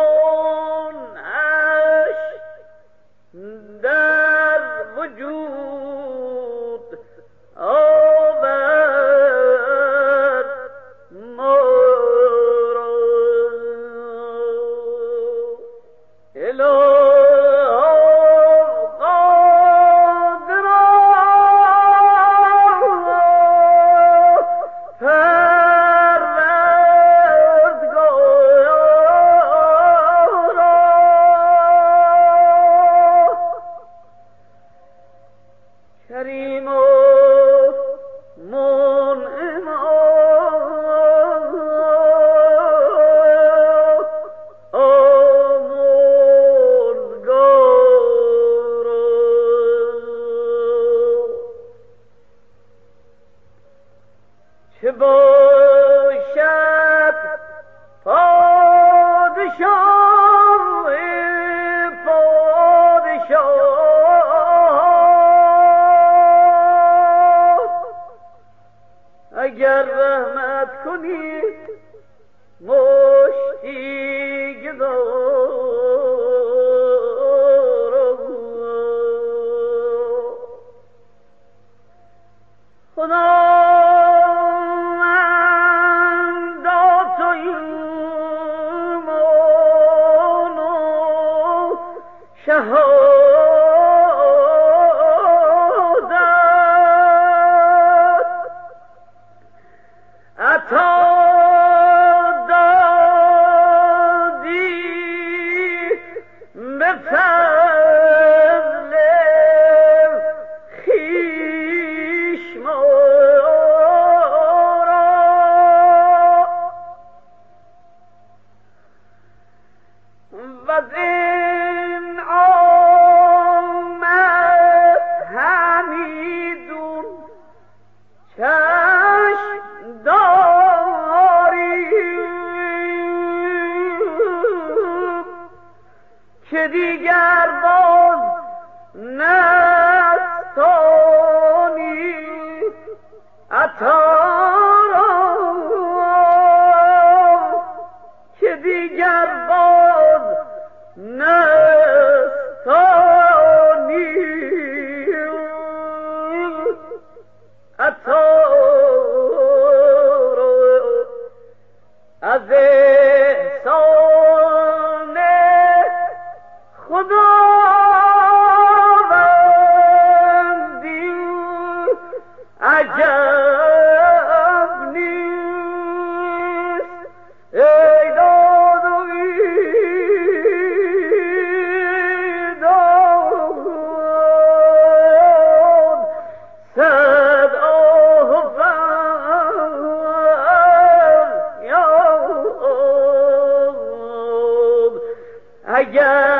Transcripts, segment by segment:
Senhor. گر رحمت کنید مشتی گذارو، خدا شهاد که دیگر باز نستانی. عطا Yeah.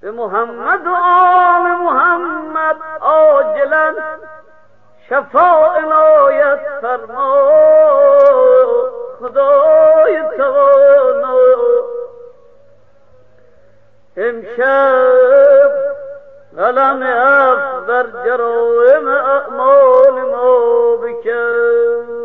به محمد و آل محمد آجلا شفا عنایت فرما. خدای توانا. امشب قلم در بر جرائم اعمال ما بکن.